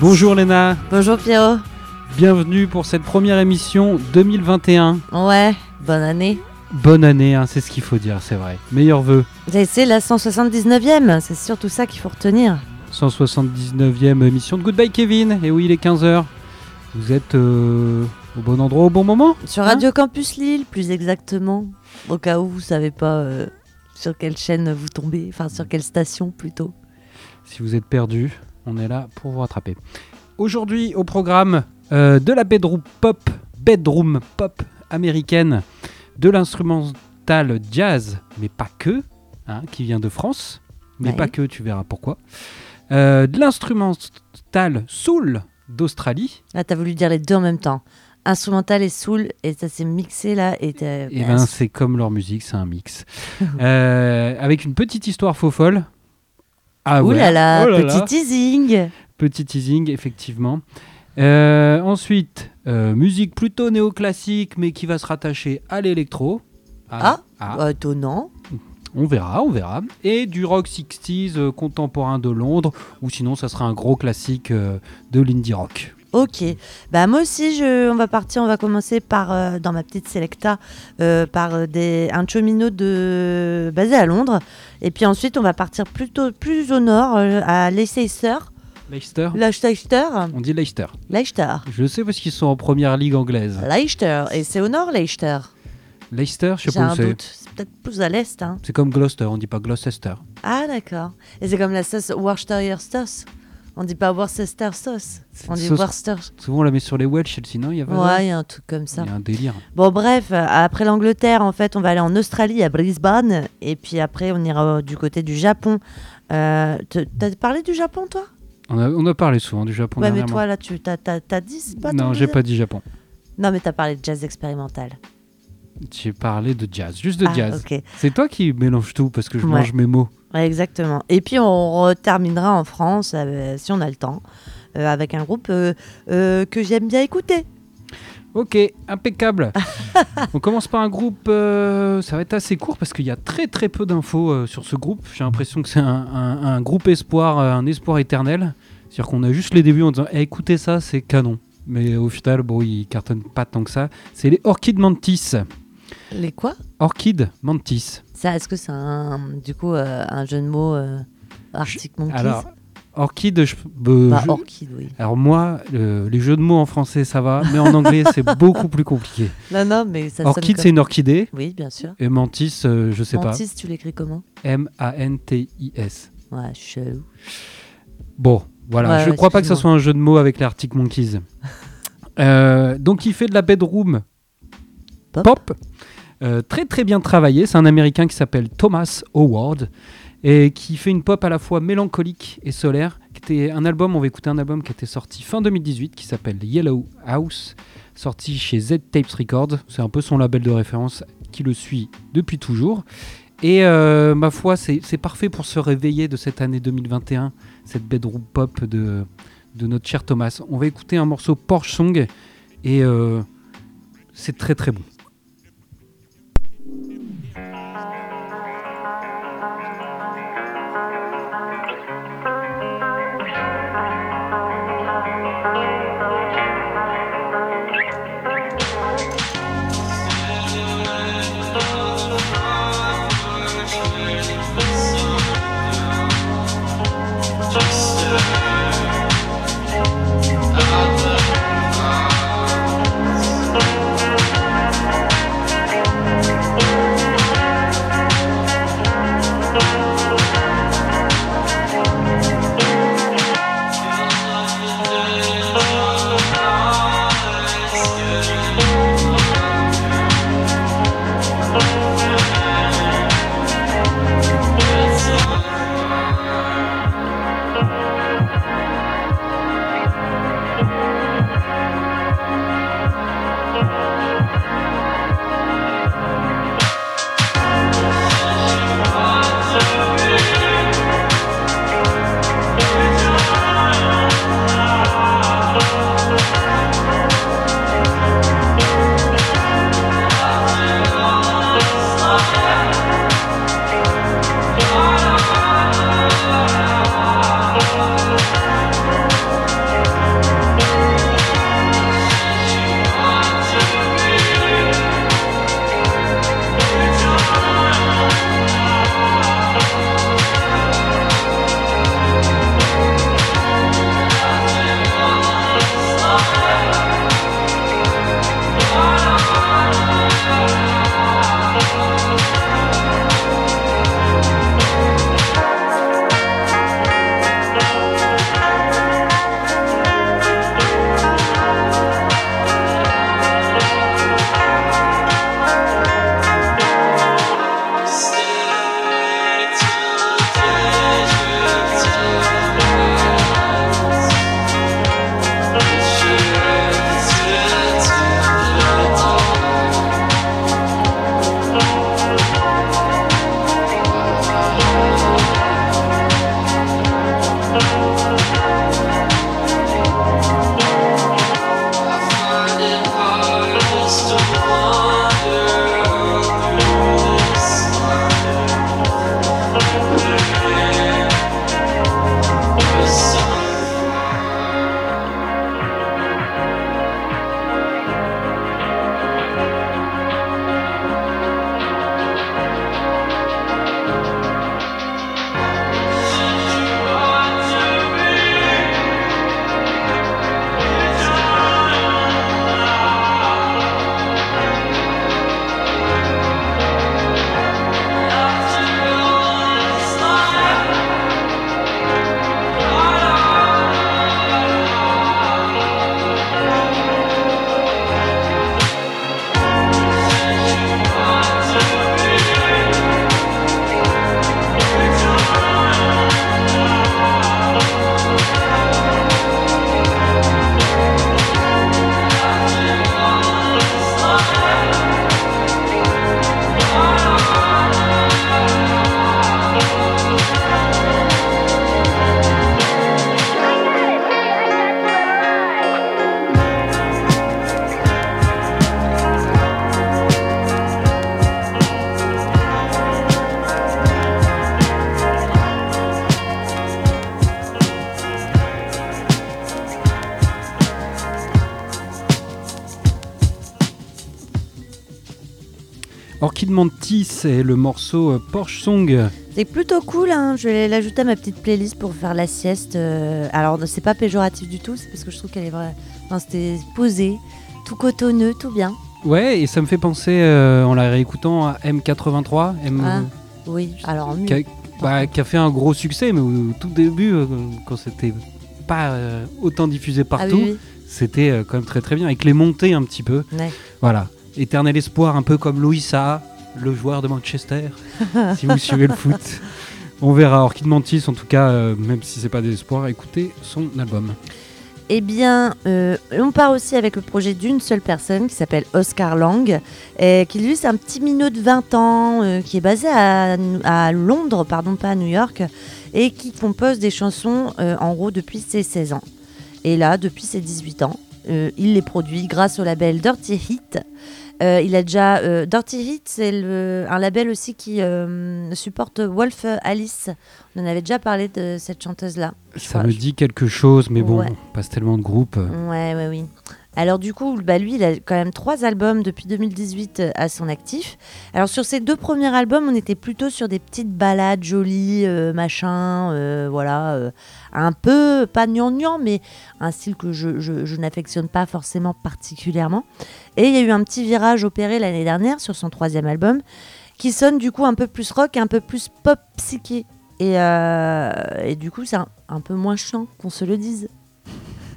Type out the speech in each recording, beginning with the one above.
Bonjour Léna, Bonjour Pierrot. bienvenue pour cette première émission 2021. Ouais, bonne année. Bonne année, c'est ce qu'il faut dire, c'est vrai. Meilleurs vœux. C'est la 179e, c'est surtout ça qu'il faut retenir. 179e émission de Goodbye Kevin. Et oui, il est 15h. Vous êtes au bon endroit au bon moment Sur Radio Campus Lille, plus exactement. Au cas où vous savez pas sur quelle chaîne vous tombez, enfin sur quelle station plutôt. Si vous êtes perdu, on est là pour vous rattraper. Aujourd'hui, au programme euh, de la bedroom pop, bedroom pop américaine, de l'instrumental jazz, mais pas que, hein, qui vient de France, mais Ouais. pas que, tu verras pourquoi. Euh, de l'instrumental soul d'Australie. Là, t'as voulu dire les deux en même temps. Instrumental et soul, et ça s'est mixé là. Et Et ben, c'est comme leur musique, c'est un mix. Euh, avec une petite histoire faux folle. Ah Ouh là là, Oh là petit là. teasing. Petit teasing, effectivement. Euh, ensuite, euh, musique plutôt néoclassique, mais qui va se rattacher à l'électro. Ah, ah, bah, étonnant. on verra, on verra. Et du rock 60s euh, contemporain de Londres, ou sinon, ça sera un gros classique de l'indie rock. Ok, bah moi aussi je, on va partir, on va commencer par euh, dans ma petite selecta euh, par des un chemino de basé à Londres et puis ensuite on va partir plutôt plus au nord euh, à Leicester, Leicester Leicester, On dit Leicester. Leicester, Je le sais parce qu'ils sont en première ligue anglaise. Leicester et c'est au nord Leicester. Leicester, je sais pas où c'est. c'est peut-être plus à l'est. Hein. C'est comme Gloucester, on dit pas Gloucester. Ah d'accord. Et c'est comme la sauce Worcestershire sauce. On dit pas Worcester sauce, on dit sauce- Worcester. Souvent on la met sur les Welsh, sinon il y a pas Ouais, il y a un truc comme ça. Il y a un délire. Bon, bref, après l'Angleterre, en fait, on va aller en Australie, à Brisbane. Et puis après, on ira du côté du Japon. Euh, T'as parlé du Japon, toi? On a, on a parlé souvent du Japon Ouais, mais toi, là, tu t'as dit c'est pas non, j'ai pas dit Japon. Non, mais t'as parlé de jazz expérimental. J'ai parlé de jazz, juste de ah, jazz. C'est toi qui mélange tout parce que je Ouais. mange mes mots. Exactement. Et puis, on terminera en France, euh, si on a le temps, euh, avec un groupe euh, que j'aime bien écouter. Ok, impeccable. on commence par un groupe, ça va être assez court parce qu'il y a très très peu d'infos sur ce groupe. J'ai l'impression que c'est un, un- un groupe espoir, un espoir éternel. C'est-à-dire qu'on a juste les débuts en disant Eh, écoutez ça, c'est canon. Mais au final, bon, ils cartonnent pas tant que ça. C'est les Orchid Mantis. Les quoi? Orchid Mantis. Ça, est-ce que c'est un, du coup, euh, un jeu de mots euh, Arctic Monkeys Alors, Orchid, je, euh, Bah, je- orchid, oui. Alors moi, le- les jeux de mots en français ça va, mais en anglais c'est beaucoup plus compliqué. Non, non, mais ça Orchid comme- c'est une orchidée Oui, bien sûr. et mantis euh, je sais Mantis, tu l'écris comment pas. M-A-N-T-I-S. Ouais, chelou. Bon, voilà, Ouais, je ouais, crois pas que excuse-moi. soit un jeu de mots avec les Arctic Monkeys. Euh, donc il fait de la bedroom Pop. pop, euh, très très bien travaillé. C'est un Américain qui s'appelle Thomas Howard et qui fait une pop à la fois mélancolique et solaire. Était un album, on va écouter un album qui était sorti fin 2018 qui s'appelle Yellow House, sorti chez Z Tapes Records. C'est un peu son label de référence qui le suit depuis toujours. Et euh, ma foi, c'est parfait pour se réveiller de cette année 2021, cette bedroom pop de, de notre cher Thomas. On va écouter un morceau Porsche Song et euh, c'est très très bon. Mantis, c'est le morceau euh, Porsche Song. C'est plutôt cool, hein. je vais l'ajouter à ma petite playlist pour faire la sieste. euh, Alors, c'est pas péjoratif du tout, c'est parce que je trouve qu'elle est vraie. Enfin, c'était posé, tout cotonneux, tout bien. Ouais, et ça me fait penser, euh, en la réécoutant, à M83, M, Ah, Oui, alors mieux. qui, a, bah, qui a fait un gros succès, mais au tout début, euh, quand c'était pas euh, autant diffusé Ah partout, oui, c'était quand même très très bien, avec les montées un petit peu. Ouais. Voilà, éternel espoir, un peu comme Louis Saha, le joueur de Manchester, si vous suivez le foot. On verra Orchid Mantis, en tout cas, euh, même si c'est pas des espoirs, écoutez son album. Eh bien, euh, on part aussi avec le projet d'une seule personne qui s'appelle Oscar Lang, qui lui, c'est un petit minot de 20 ans, euh, qui est basé à, à Londres, pardon, pas à New York, et qui compose des chansons en gros depuis ses 16 ans. Et là, depuis ses 18 ans, il les produit grâce au label Dirty Hit. Euh, il a déjà euh, Dirty Hit, c'est un label aussi qui euh, supporte Wolf Alice. On en avait déjà parlé de cette chanteuse-là. je Ça crois. me dit quelque chose, mais bon, Ouais. on passe tellement de groupes. euh, Ouais, ouais, oui. Alors du coup, bah, lui, il a quand même trois albums depuis 2018 euh, à son actif. Alors sur ces deux premiers albums, on était plutôt sur des petites balades jolies, euh, machin, euh, voilà, un peu, pas gnangnan, mais un style que je, n'affectionne pas forcément particulièrement. Et il y a eu un petit virage opéré l'année dernière sur son troisième album, qui sonne du coup un peu plus rock un peu plus pop psyché. Et, et du coup, c'est un, un peu moins chiant, qu'on se le dise.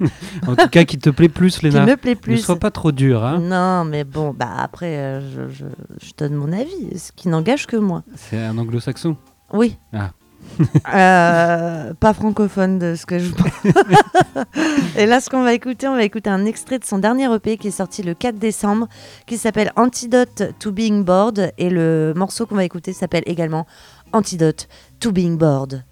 En tout cas, qui te plaît plus, Qui Léna. me plaît Ne plus. sois pas trop dur, hein. Non, mais bon, bah après, euh, je, je- je donne mon avis, ce qui n'engage que moi. C'est un anglo-saxon. Oui. Ah. Euh, pas francophone de ce que je pense. Et là, ce qu'on va écouter, on va écouter un extrait de son dernier EP qui est sorti le 4 décembre, qui s'appelle Antidote to Being Bored. Et le morceau qu'on va écouter s'appelle également Antidote to Being Bored.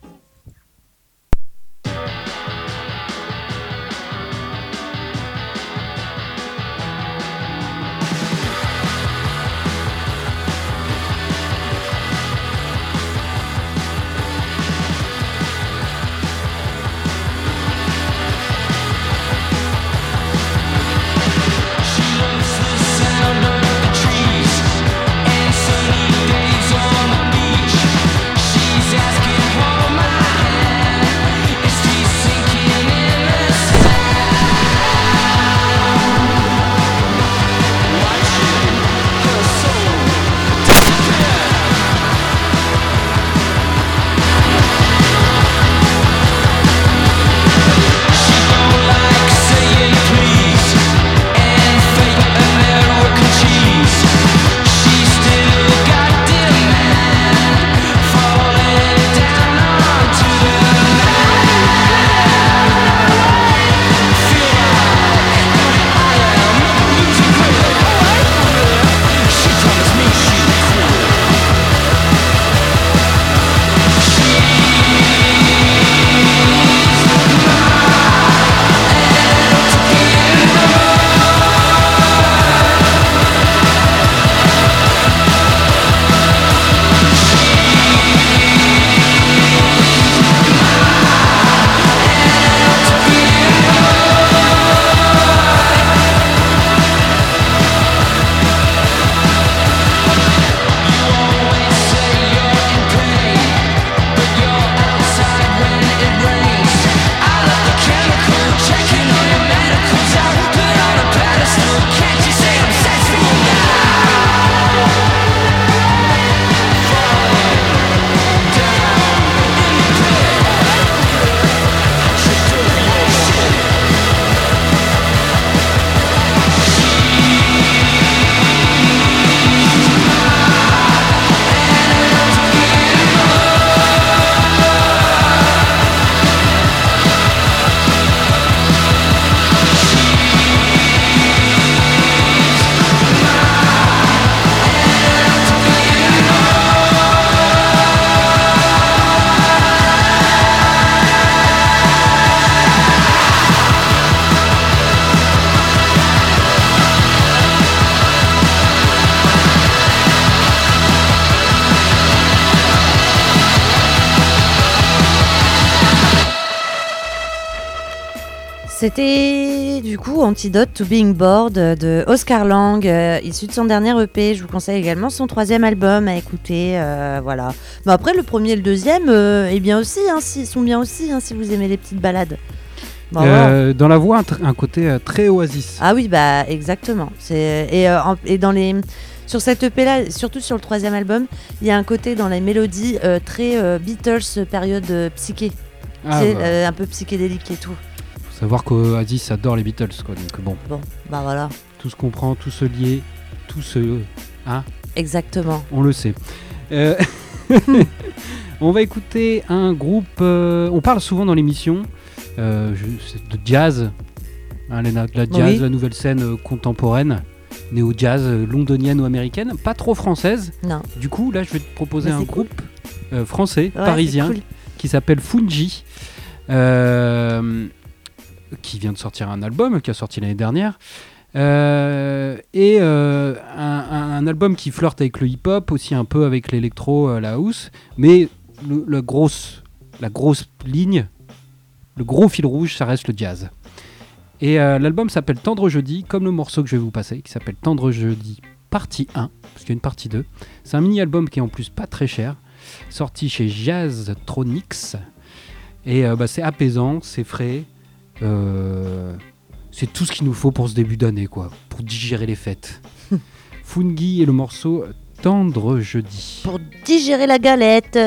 C'était du coup Antidote to Being Bored de Oscar Lang, euh, issu de son dernier EP. Je vous conseille également son troisième album à écouter. euh, voilà. Mais après, le premier et le deuxième, euh, est bien aussi, hein, si- sont bien aussi, hein, si vous aimez les petites balades. Bon, voilà. Euh, dans la voix, un, côté euh, très oasis. Ah oui, bah exactement. Et, en- et dans les sur cette EP là, surtout sur le troisième album, il y a un côté dans les mélodies très Beatles période psyché, Ah, bah, un peu psychédélique et tout. Savoir qu'Oasis adore les Beatles, quoi. Donc bon, Bon, bah voilà, tout se comprend, tout se lié, tout se... exactement. On le sait. Euh, on va écouter un groupe. euh, on parle souvent dans l'émission euh, de jazz. Hein, la jazz, Oui. la nouvelle scène contemporaine, néo-jazz, londonienne ou américaine, pas trop française. Non. Du coup, là, je vais te proposer Mais un cool. groupe euh, français, Ouais, parisien, cool. qui s'appelle Fungi, euh, qui vient de sortir un album, qui a sorti l'année dernière. Euh, et euh, un, album qui flirte avec le hip-hop, aussi un peu avec l'électro, euh, la house, mais le, grosse, la grosse ligne, le gros fil rouge, ça reste le jazz. Et l'album s'appelle Tendre Jeudi, comme le morceau que je vais vous passer, qui s'appelle Tendre Jeudi partie 1, parce qu'il y a une partie 2. C'est un mini-album qui est en plus pas très cher, sorti chez Jazztronics. Et euh, bah, c'est apaisant, c'est frais. Euh, c'est tout ce qu'il nous faut pour ce début d'année, quoi, pour digérer les fêtes. Fungi et le morceau Tendre Jeudi. Pour digérer la galette.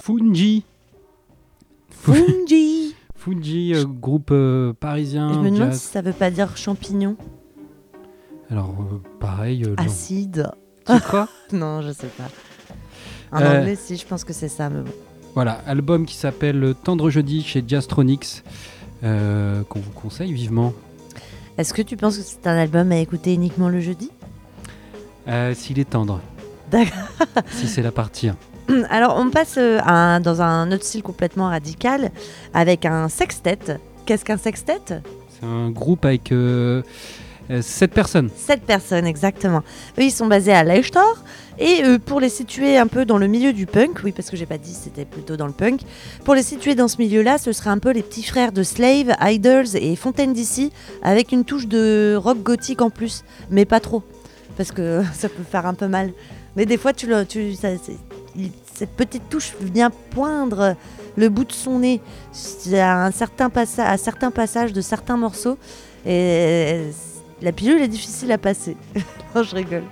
Fungi. Fungi. Fungi, euh, groupe euh, parisien. Je me demande si ça veut pas dire champignon. Alors, euh, pareil. Acide. Tu crois Non, je sais pas. En anglais, si, je pense que c'est ça, mais bon. Voilà, album qui s'appelle Tendre Jeudi chez Jazztronics, qu'on vous conseille vivement. Est-ce que tu penses que c'est un album à écouter uniquement le jeudi? S'il est tendre. D'accord. si c'est la partie 1. Alors, on passe euh, à un- dans un autre style complètement radical avec un sextet. Qu'est-ce qu'un sextet? C'est un groupe avec 7 personnes. Sept personnes, exactement. Eux, ils sont basés à Leicester. Et euh, pour les situer un peu dans le milieu du punk, oui, parce que j'ai pas dit c'était plutôt dans le punk, pour les situer dans ce milieu-là, ce serait un peu les petits frères de Slave, Idols et Fontaine DC, avec une touche de rock gothique en plus, mais pas trop, parce que ça peut faire un peu mal. Mais des fois, tu, le, tu ça- cette petite touche vient poindre le bout de son nez à, un certain passa- à certains passages de certains morceaux, et la pilule est difficile à passer. non, je rigole.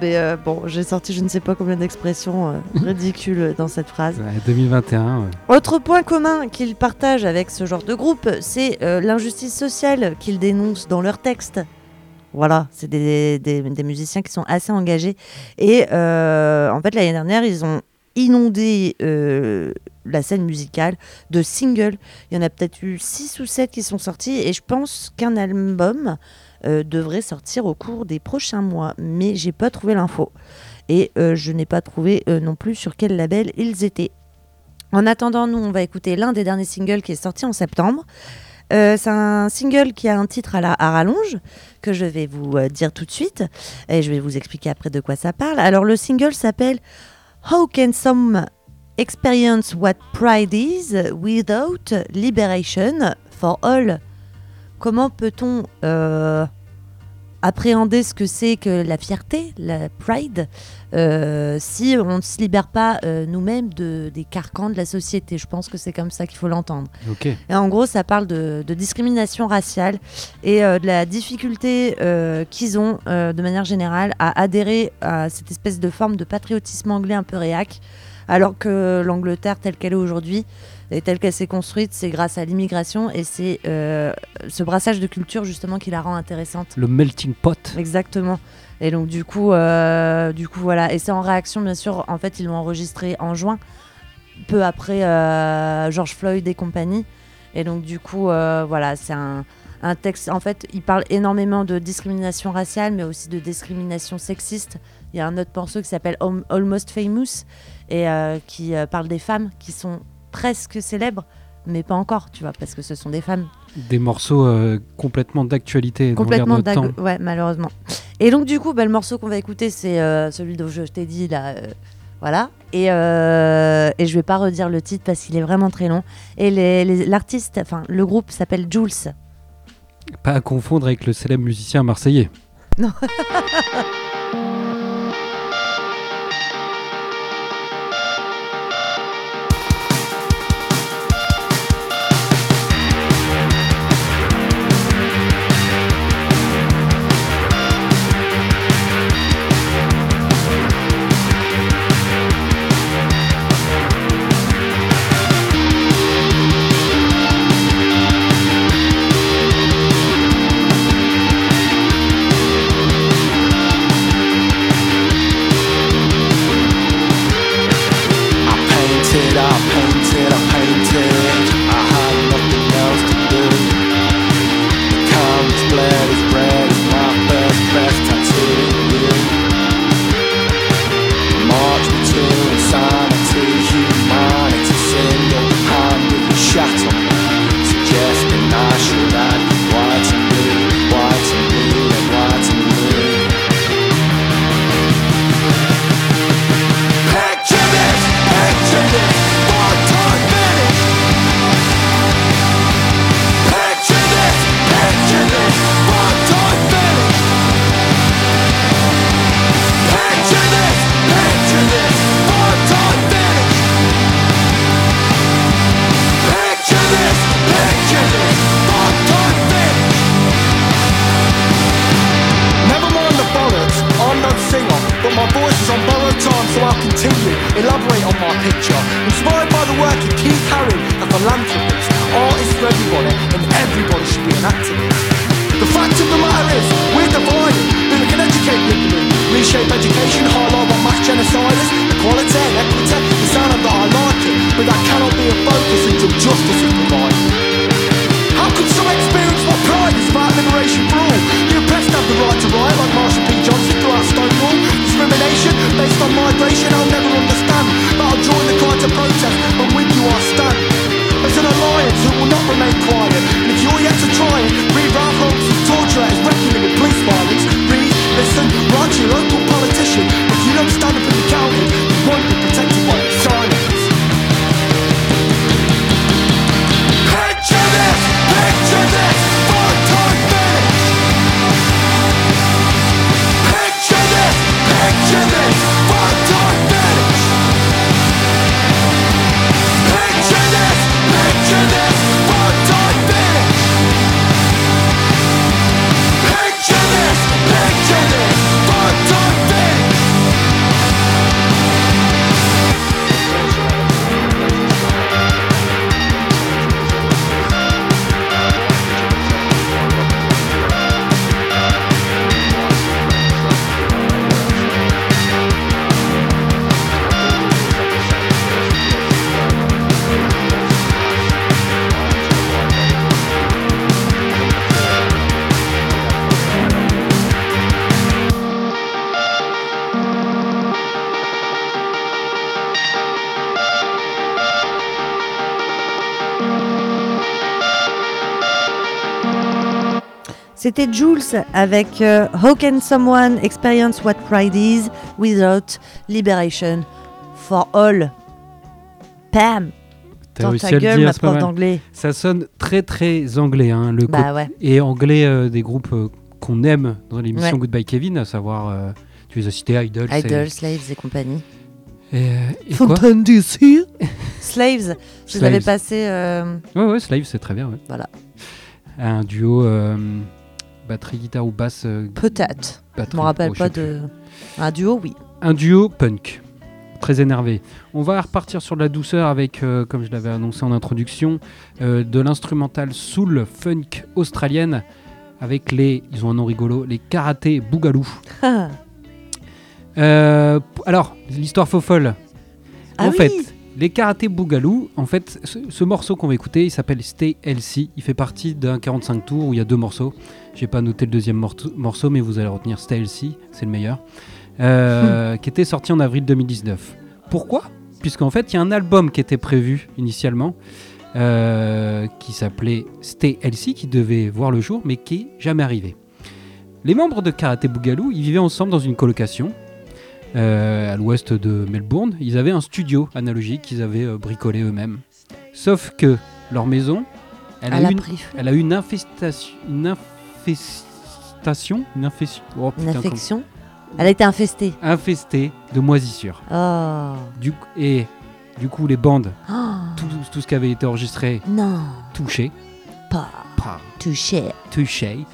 Mais euh, bon, j'ai sorti je ne sais pas combien d'expressions euh, ridicules dans cette phrase. Ouais, 2021. ouais. Autre point commun qu'ils partagent avec ce genre de groupe, c'est euh, l'injustice sociale qu'ils dénoncent dans leurs textes. Voilà, c'est des, musiciens qui sont assez engagés. Et euh, en fait, l'année dernière, ils ont inondé euh, la scène musicale de singles. Il y en a peut-être eu 6 ou 7 qui sont sortis. Et je pense qu'un album euh, devrait sortir au cours des prochains mois. Mais j'ai pas trouvé l'info. Et je n'ai pas trouvé non plus sur quel label ils étaient. En attendant, nous, on va écouter l'un des derniers singles qui est sorti en septembre. Euh, c'est un single qui a un titre à la à rallonge que je vais vous euh, dire tout de suite et je vais vous expliquer après de quoi ça parle. Alors le single s'appelle How can some experience what pride is without liberation for all? Comment peut-on euh, appréhender ce que c'est que la fierté, la pride, si on ne se libère pas euh, nous-mêmes de, des carcans de la société. Je pense que c'est comme ça qu'il faut l'entendre. Et en gros, ça parle de, de discrimination raciale et euh, de la difficulté euh, qu'ils ont, euh, de manière générale, à adhérer à cette espèce de forme de patriotisme anglais un peu réac, alors que l'Angleterre, telle qu'elle est aujourd'hui, et telle qu'elle s'est construite, c'est grâce à l'immigration et c'est euh, ce brassage de culture justement qui la rend intéressante. Le melting pot. Exactement. Et donc du coup, euh, du coup voilà. Et c'est en réaction, bien sûr. En fait, ils l'ont enregistré en juin, peu après euh, George Floyd et compagnie. Et donc du coup, euh, voilà, c'est un, un texte. En fait, il parle énormément de discrimination raciale, mais aussi de discrimination sexiste. Il y a un autre morceau qui s'appelle Al- Almost Famous et qui parle des femmes qui sont presque célèbres, mais pas encore, tu vois, parce que ce sont des femmes Des morceaux euh, complètement d'actualité complètement dingue. Ouais, malheureusement. Et donc, du coup, bah, le morceau qu'on va écouter, c'est euh, celui dont je t'ai dit là. euh, voilà. Et, et je vais pas redire le titre parce qu'il est vraiment très long. Et l'artiste, enfin, le groupe s'appelle Jules. Pas à confondre avec le célèbre musicien marseillais. How C'était Jules avec euh, How can someone experience what pride is without liberation for all? Pam T'as réussi ta à le gueule, dire, ma prof d'anglais. Ça sonne très très anglais, hein, le Bah ouais. et anglais euh, des groupes euh, qu'on aime dans l'émission Ouais. Goodbye Kevin, à savoir, euh, tu les as cités, Idols. et- Idols, Slaves et compagnie. Et, euh, et quoi DC Slaves, je les avais Slaves. passés. euh, Ouais, ouais, Slave, c'est très bien. ouais. Voilà. Un duo euh, batterie, guitare ou basse. euh, Peut-être. Je me rappelle oh, pas de. Un duo, oui. Un duo punk. Très énervé. On va repartir sur de la douceur avec, euh, comme je l'avais annoncé en introduction, euh, de l'instrumental soul funk australienne avec les, ils ont un nom rigolo, les karaté bougalou. Euh, p- alors, l'histoire faux folle. Ah en oui. fait, les karaté bougalou, en fait, ce, ce morceau qu'on va écouter, il s'appelle Stay Healthy. Il fait partie d'un 45 tours où il y a deux morceaux. J'ai pas noté le deuxième morceau, mais vous allez retenir Stay Healthy, c'est le meilleur. Euh, qui était sorti en avril 2019. Pourquoi? Puisqu'en fait, il y a un album qui était prévu initialement, euh, qui s'appelait Stay Healthy, qui devait voir le jour, mais qui est jamais arrivé. Les membres de Karaté Bougalou, ils vivaient ensemble dans une colocation à l'ouest de Melbourne. Ils avaient un studio analogique qu'ils avaient euh, bricolé eux-mêmes. Sauf que leur maison, elle a, une, elle a une infestation, une infestation, une infestation, oh, Une infection. Elle a été infestée. infestée de moisissures. Oh. Du, et du coup, les bandes, Oh. tout, tout ce qui avait été enregistré, Non. touché, Pas pas touché. touché.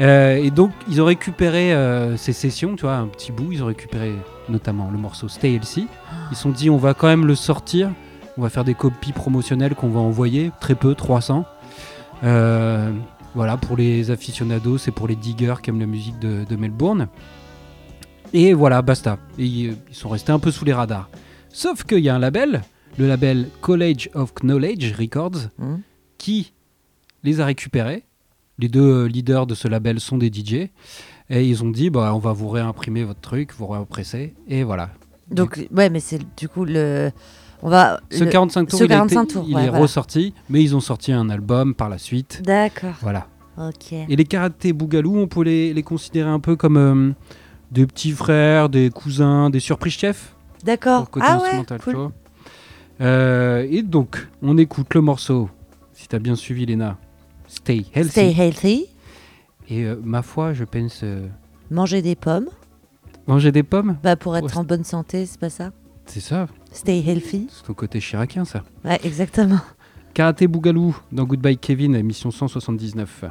Euh, et donc, ils ont récupéré euh, ces sessions, tu vois, un petit bout. Ils ont récupéré notamment le morceau Stay Healthy. Ils se sont dit, on va quand même le sortir. On va faire des copies promotionnelles qu'on va envoyer, très peu, 300. Euh, voilà, pour les aficionados, c'est pour les diggers qui aiment la musique de, de Melbourne. Et voilà, basta. Et ils, sont restés un peu sous les radars. Sauf qu'il y a un label, le label College of Knowledge Records, Hmm. qui les a récupérés. Les deux euh, leaders de ce label sont des DJ. Et ils ont dit, bah, on va vous réimprimer votre truc, vous réimpresser. Et voilà. Donc, ouais, mais c'est du coup le. On va. Ce le- 45 tours, ce il, a été- 45 tours, il ouais, est voilà. ressorti, mais ils ont sorti un album par la suite. D'accord. Voilà. Ok. Et les karaté Bougalou, on peut les, les considérer un peu comme euh, des petits frères, des cousins, des surprises chefs? D'accord. Ah ouais. Cool. Euh, et donc, on écoute le morceau, si t'as bien suivi, Léna, Stay Healthy. Stay healthy. Et euh, ma foi, je pense euh, Manger des pommes. manger des pommes, Bah pour être Ouais. en bonne santé, c'est pas ça? c'est ça, Stay healthy. c'est ton côté chiracien, ça. Ouais, exactement. Karaté Bougalou dans Goodbye Kevin, émission 179.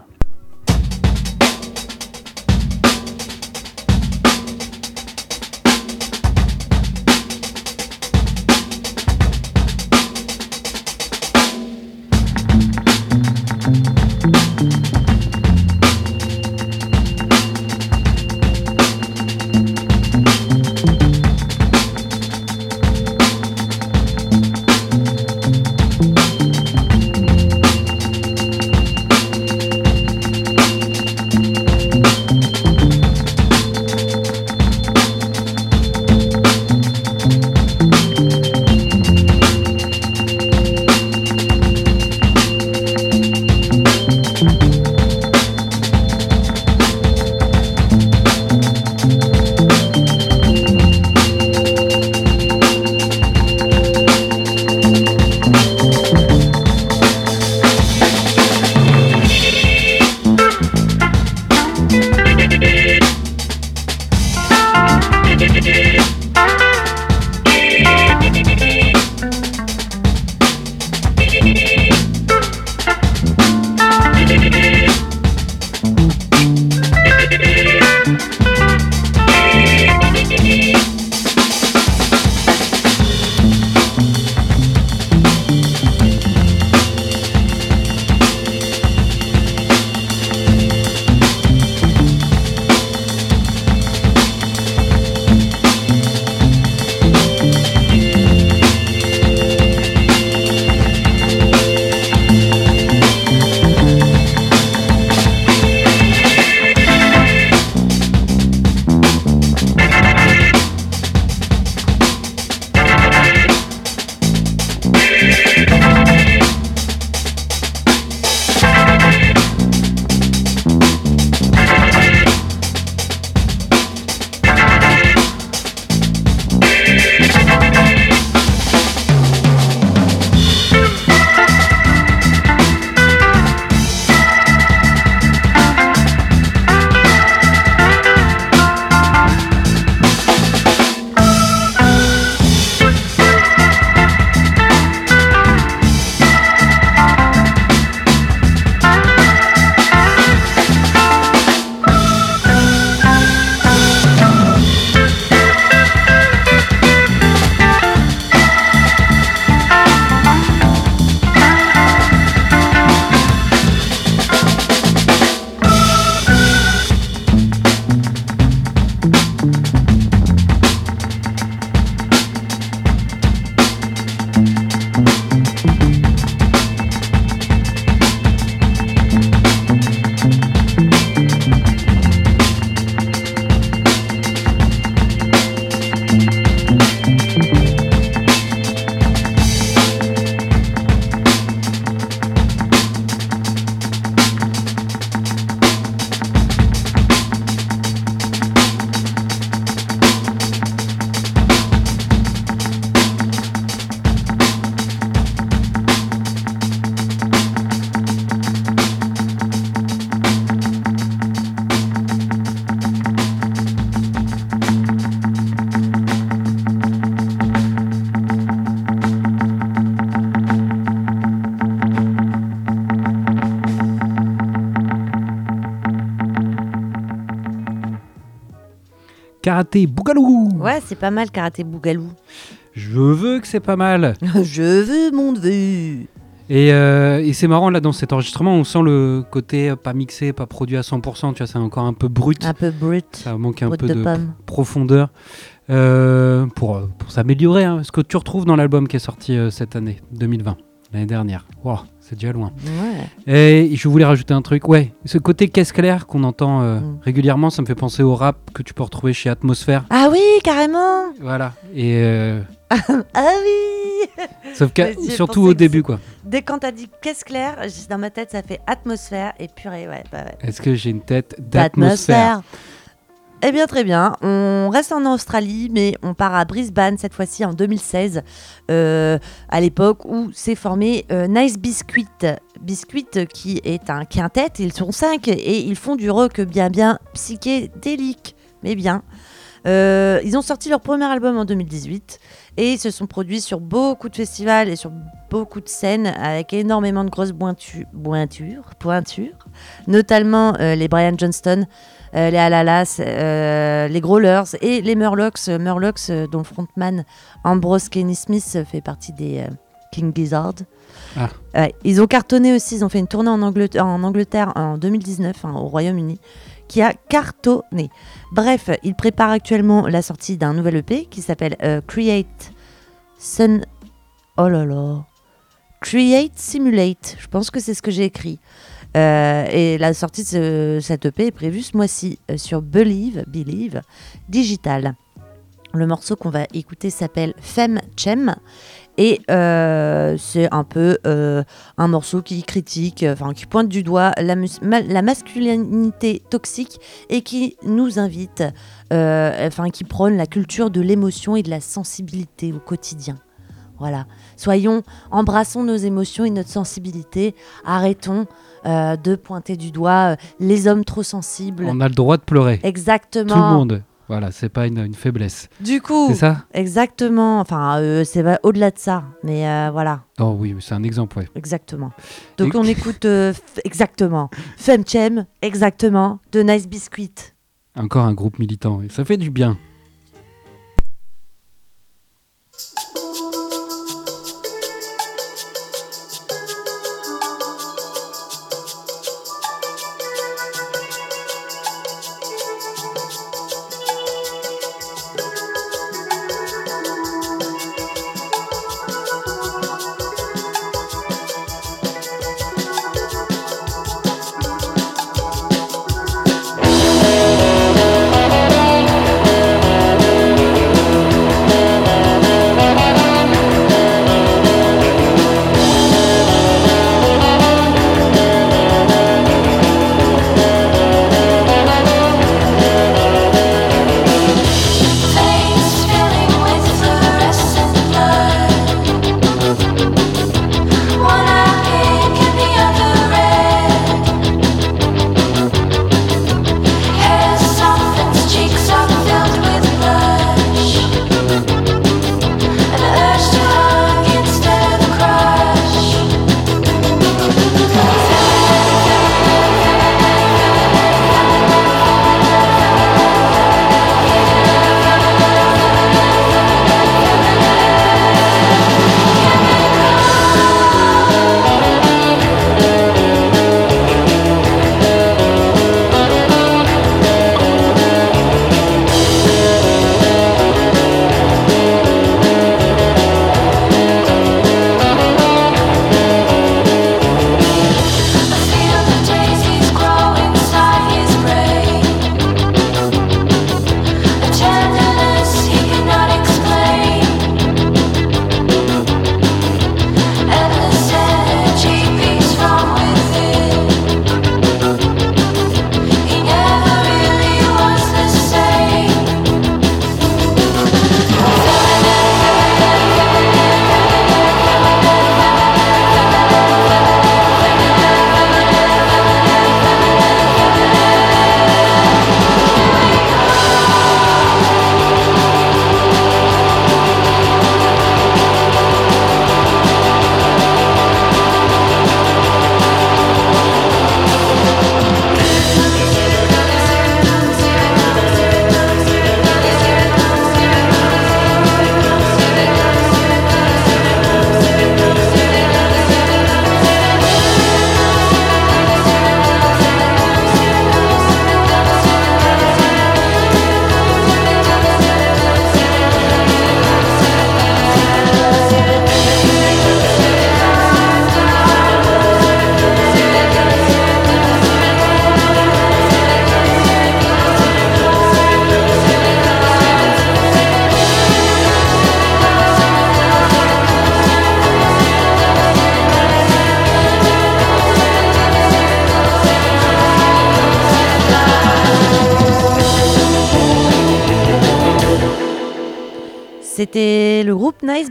Karaté Bougalou. Ouais, c'est pas mal, Karaté Bougalou. Je veux que c'est pas mal. Je veux mon. Et, euh, et c'est marrant là dans cet enregistrement, on sent le côté pas mixé, pas produit à 100%. Tu vois, c'est encore un peu brut. Un peu brut. Ça manque un brut peu de, profondeur euh, pour, euh, pour s'améliorer. hein. Ce que tu retrouves dans l'album qui est sorti euh, cette année, 2020, l'année dernière. Wow, c'est déjà loin. Ouais. Et je voulais rajouter un truc. Ouais, ce côté caisse claire qu'on entend euh, Mm. régulièrement, ça me fait penser au rap que tu peux retrouver chez Atmosphère. Ah oui, carrément. Voilà. Et euh, Ah oui. sauf que surtout au début, quoi. Dès quand t'as dit caisse claire, dans ma tête ça fait atmosphère et purée, ouais, bah ouais. Est-ce que j'ai une tête d'atmosphère? Eh bien, très bien. On reste en Australie, mais on part à Brisbane cette fois-ci en 2016, euh, à l'époque où s'est formé euh, Nice Biscuit. Biscuit qui est un quintet, ils sont cinq et ils font du rock bien bien psychédélique, mais bien. Euh, ils ont sorti leur premier album en 2018 et ils se sont produits sur beaucoup de festivals et sur beaucoup de scènes avec énormément de grosses pointu- pointures, pointures, notamment les Brian Johnston, euh, les Alalas, euh, les Growlers et les Murlocs. Murlocs, euh, dont le frontman Ambrose Kenny Smith fait partie des King Gizzard. Ah. Ouais, ils ont cartonné aussi, ils ont fait une tournée en Angleterre en, Angleterre en 2019, hein, au Royaume-Uni, qui a cartonné. Bref, ils préparent actuellement la sortie d'un nouvel EP qui s'appelle euh, Create Sun. Oh là là. Create Simulate. Je pense que c'est ce que j'ai écrit. Euh, et la sortie de ce- cet EP est prévue ce mois-ci euh, sur Believe, Believe Digital. Le morceau qu'on va écouter s'appelle Femme Chem et euh, c'est un peu un morceau qui critique, enfin qui pointe du doigt la, masculinité toxique et qui nous invite, enfin qui prône la culture de l'émotion et de la sensibilité au quotidien. Voilà. Soyons, embrassons nos émotions et notre sensibilité. Arrêtons euh, de pointer du doigt euh, les hommes trop sensibles. On a le droit de pleurer. Exactement. Tout le monde. Voilà, c'est pas une, une faiblesse. Du coup, C'est ça exactement. Enfin, euh, c'est au-delà de ça. Mais euh, voilà, Oh oui, c'est un exemple, ouais. exactement. Donc Et- on écoute euh, exactement. Femchem, exactement, de Nice Biscuit. Encore un groupe militant. Et ça fait du bien.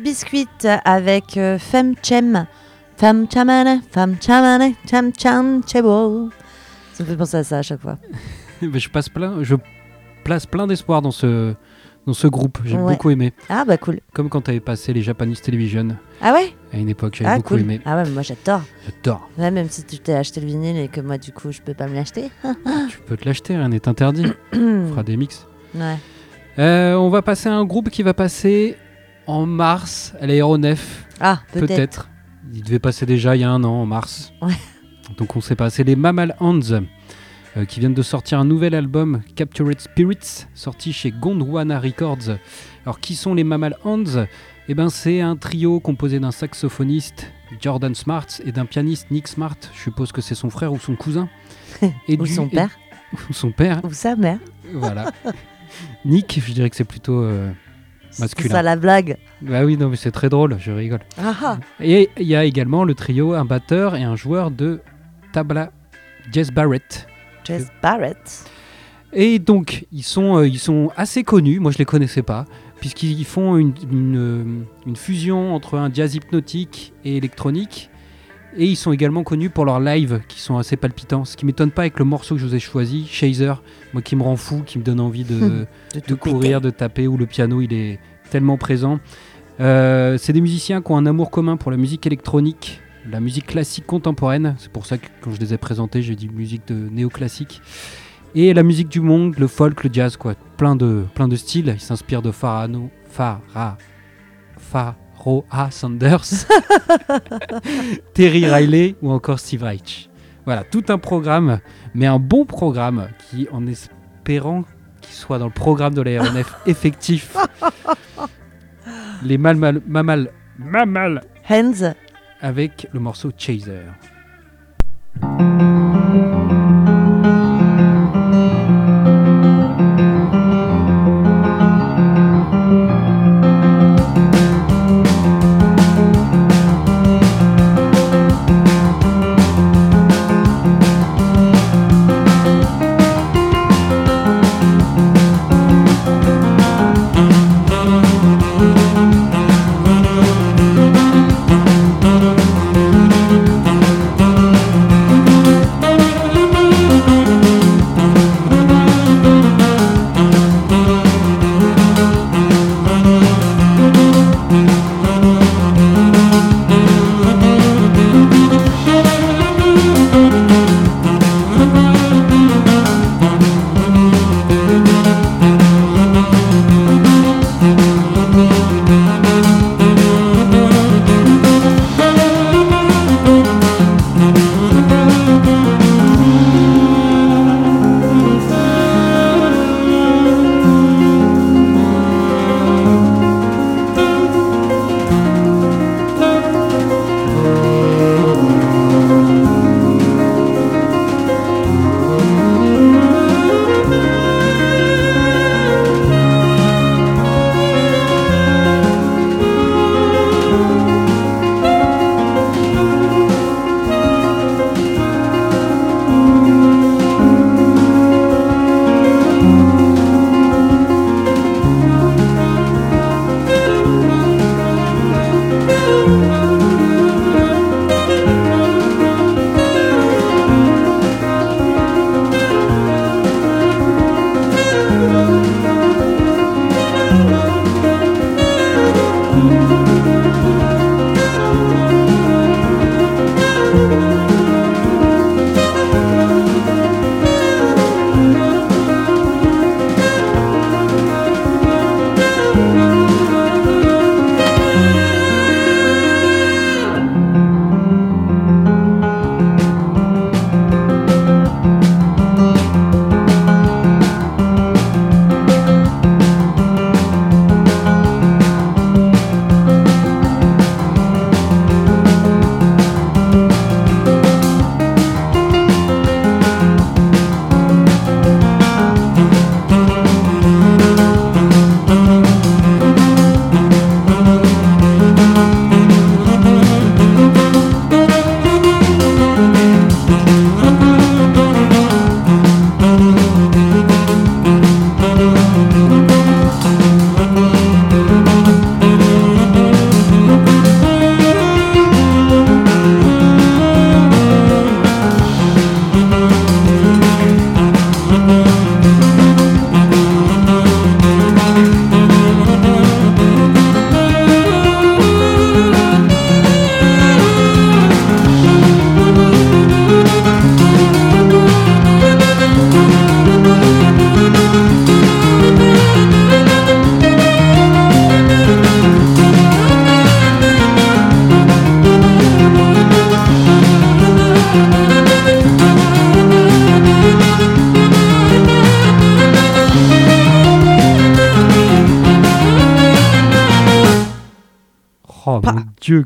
Biscuit avec euh, Femme Chem. Femme Chamane, Femme Chamane, Cham Cham Chebo. Ça me fait penser à ça à chaque fois. Mais je, passe plein, je place plein d'espoir dans ce, dans ce groupe. J'ai Ouais. beaucoup aimé. Ah bah cool. Comme quand tu avais passé les Japanese Television Ah ouais? À une époque. J'avais Ah beaucoup cool. aimé. Ah ouais, mais moi j'adore. J'adore. Ouais, même si tu t'es acheté le vinyle et que moi du coup je peux pas me l'acheter. Tu peux te l'acheter, rien n'est interdit. On fera des mix. Ouais. Euh, on va passer à un groupe qui va passer en mars à l'aéronef. Ah, peut-être. Peut-être. Il devait passer déjà il y a un an, en mars. Ouais. Donc on sait pas. C'est les Mammal Hands euh, qui viennent de sortir un nouvel album, Captured Spirits, sorti chez Gondwana Records. Alors qui sont les Mammal Hands? Eh ben c'est un trio composé d'un saxophoniste, Jordan Smart, et d'un pianiste, Nick Smart. Je suppose que c'est son frère ou son cousin. Et Ou du- son et- père. ou son père, Ou sa mère. voilà. Nick, je dirais que c'est plutôt euh, C'est ça la blague. Bah oui, non, mais c'est très drôle, je rigole. Ah ah. Et il y a également le trio, un batteur et un joueur de tabla, Jess Barrett. Jess Barrett. Et donc, ils sont, euh, ils sont assez connus, moi je les connaissais pas, puisqu'ils font une, une, euh, une fusion entre un jazz hypnotique et électronique. Et ils sont également connus pour leurs lives qui sont assez palpitants. Ce qui m'étonne pas avec le morceau que je vous ai choisi, Chaser, moi qui me rend fou, qui me donne envie de, De de courir, de taper, où le piano il est tellement présent. Euh, c'est des musiciens qui ont un amour commun pour la musique électronique, la musique classique contemporaine. C'est pour ça que quand je les ai présentés, j'ai dit musique de néoclassique. Et la musique du monde, le folk, le jazz, quoi. Plein de, plein de styles. Ils s'inspirent de Farano, Farah, Pharoah Sanders, Terry Riley ou encore Steve Reich. Voilà, tout un programme, mais un bon programme qui, en espérant qu'il soit dans le programme de l'aéronef effectif, les mal, mal, mamal, mamal Hands. avec le morceau Chaser.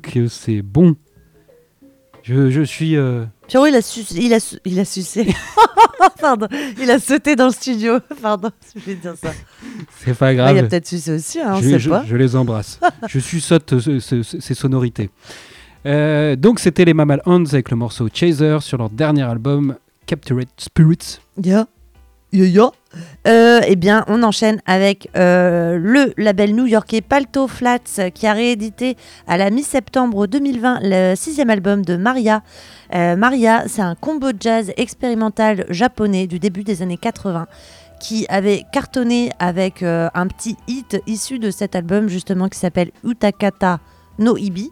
Que c'est bon. Je, je suis. euh, Pierrot, il a, su- il a, su- il a sucé. Pardon, il a sauté dans le studio. Pardon, je voulais dire ça. c'est pas Ah, grave. il a peut-être sucé aussi, hein, on je, sait je- pas. je les embrasse. je saute ces sonorités. Euh, donc c'était les Mammal Hands avec le morceau Chaser sur leur dernier album Captured Spirits. Ya, ya. Euh, eh bien, on enchaîne avec euh, le label new-yorkais Palto Flats euh, qui a réédité à la mi-septembre 2020 le sixième album de Maria. Euh, Maria, c'est un combo jazz expérimental japonais du début des années 80 qui avait cartonné avec un petit hit issu de cet album justement qui s'appelle Utakata no Ibi.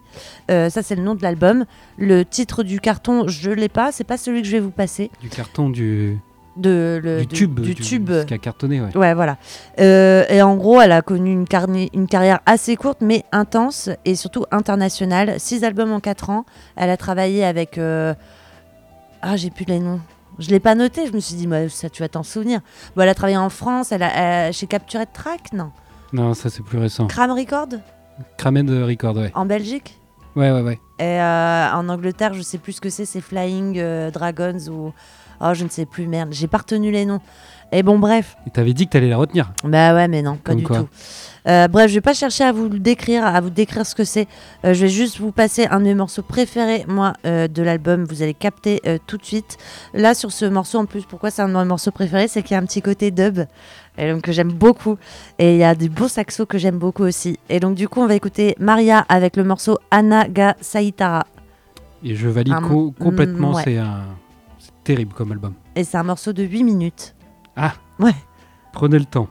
Ça, c'est le nom de l'album. Le titre du carton, je l'ai pas. C'est pas celui que je vais vous passer. Du carton du, De, le, du de- tube. Du tube. Ce qui a cartonné, ouais. Ouais, voilà. Euh, et en gros, elle a connu une, carni- une carrière assez courte, mais intense et surtout internationale. Six albums en quatre ans. Elle a travaillé avec. euh, Ah, j'ai plus les noms. Je l'ai pas noté. Je me suis dit, moi, ça, tu vas t'en souvenir. Bon, elle a travaillé en France. Elle a, elle- chez Captured Track, non? Non, ça c'est plus récent. Cram Record Cramed Record, ouais. en Belgique? Ouais, ouais, ouais. Et euh, en Angleterre, je sais plus ce que c'est. C'est Flying euh, Dragons ou. Oh, je ne sais plus, merde. J'ai pas retenu les noms. Et bon, bref. T'avais dit que t'allais la retenir. Bah ouais, mais non, pas Comme du quoi. tout. Euh, bref, je vais pas chercher à vous le décrire, à vous décrire ce que c'est. Euh, je vais juste vous passer un de mes morceaux préférés, moi, euh, de l'album. Vous allez capter tout de suite. Là, sur ce morceau, en plus, pourquoi c'est un de mes morceaux préférés, c'est qu'il y a un petit côté dub, et donc que j'aime beaucoup. Et il y a des beaux saxos que j'aime beaucoup aussi. Et donc, du coup, on va écouter Maria avec le morceau Anaga Saitara. Et je valide co- complètement, mm, ouais. c'est un... terrible comme album. Et c'est un morceau de 8 minutes. Prenez le temps.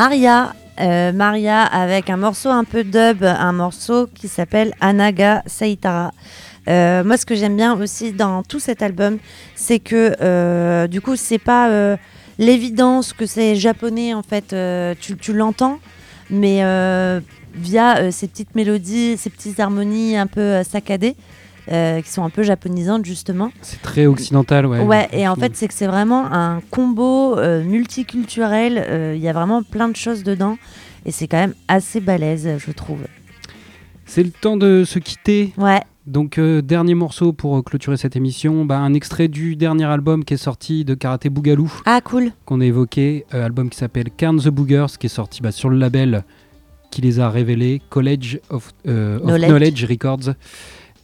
Maria. euh, Maria avec un morceau un peu dub, un morceau qui s'appelle Anaga Saitara. Euh, moi, ce que j'aime bien aussi dans tout cet album, c'est que euh, du coup, c'est pas l'évidence que c'est japonais en fait. tu l'entends, mais via ces petites mélodies, ces petites harmonies un peu saccadées, euh, qui sont un peu japonisantes justement. C'est très occidental, ouais. Ouais, et en fait, c'est que c'est vraiment un combo euh, multiculturel. euh, Il y a vraiment plein de choses dedans. Et c'est quand même assez balèze, je trouve. C'est le temps de se quitter. Ouais, Donc, dernier morceau pour clôturer cette émission. Bah, un extrait du dernier album qui est sorti de Karaté Bougalou, ah cool. qu'on a évoqué. album qui s'appelle Carn the Boogers, qui est sorti bah, sur le label qui les a révélés, College of, of Knowledge. Knowledge. Records.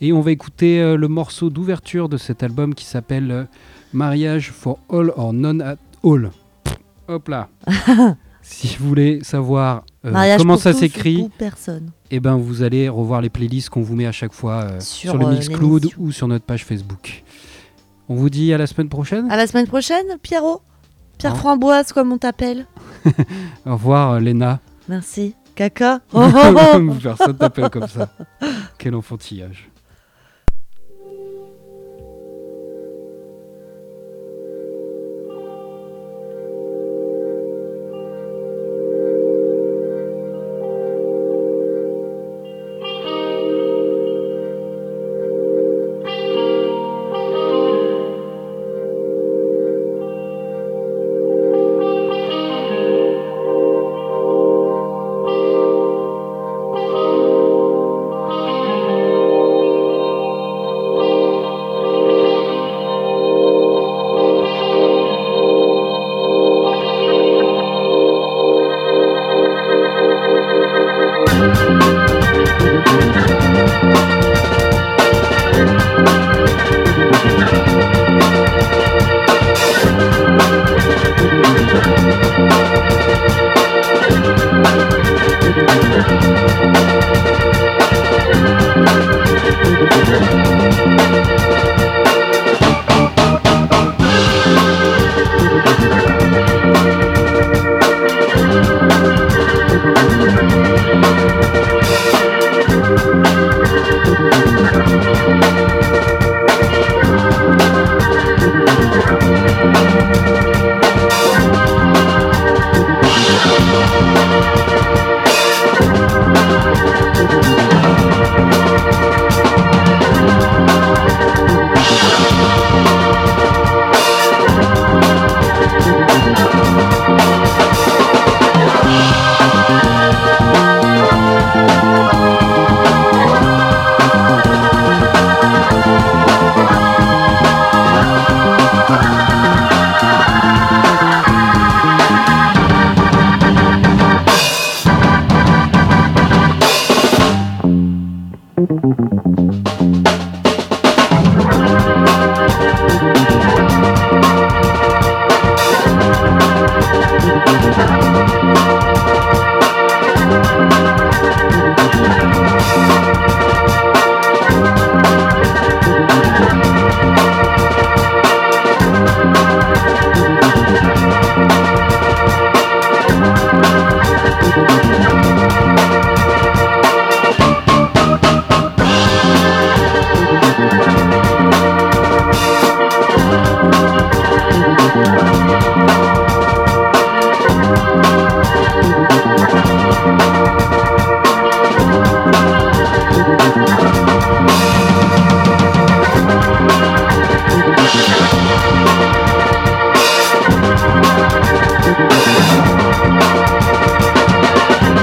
Et on va écouter euh, le morceau d'ouverture de cet album qui s'appelle euh, Mariage for All or None at All. Hop là. si vous voulez savoir euh, comment ça s'écrit, personne. eh ben, vous allez revoir les playlists qu'on vous met à chaque fois euh, sur, Sur, le Mixcloud ou sur notre page Facebook. On vous dit à la semaine prochaine. À la semaine prochaine, Pierrot. Pierre Au Framboise, comme on t'appelle. Au revoir, Léna. Merci. Caca. Oh, oh, oh. Personne t'appelle comme ça. Quel enfantillage.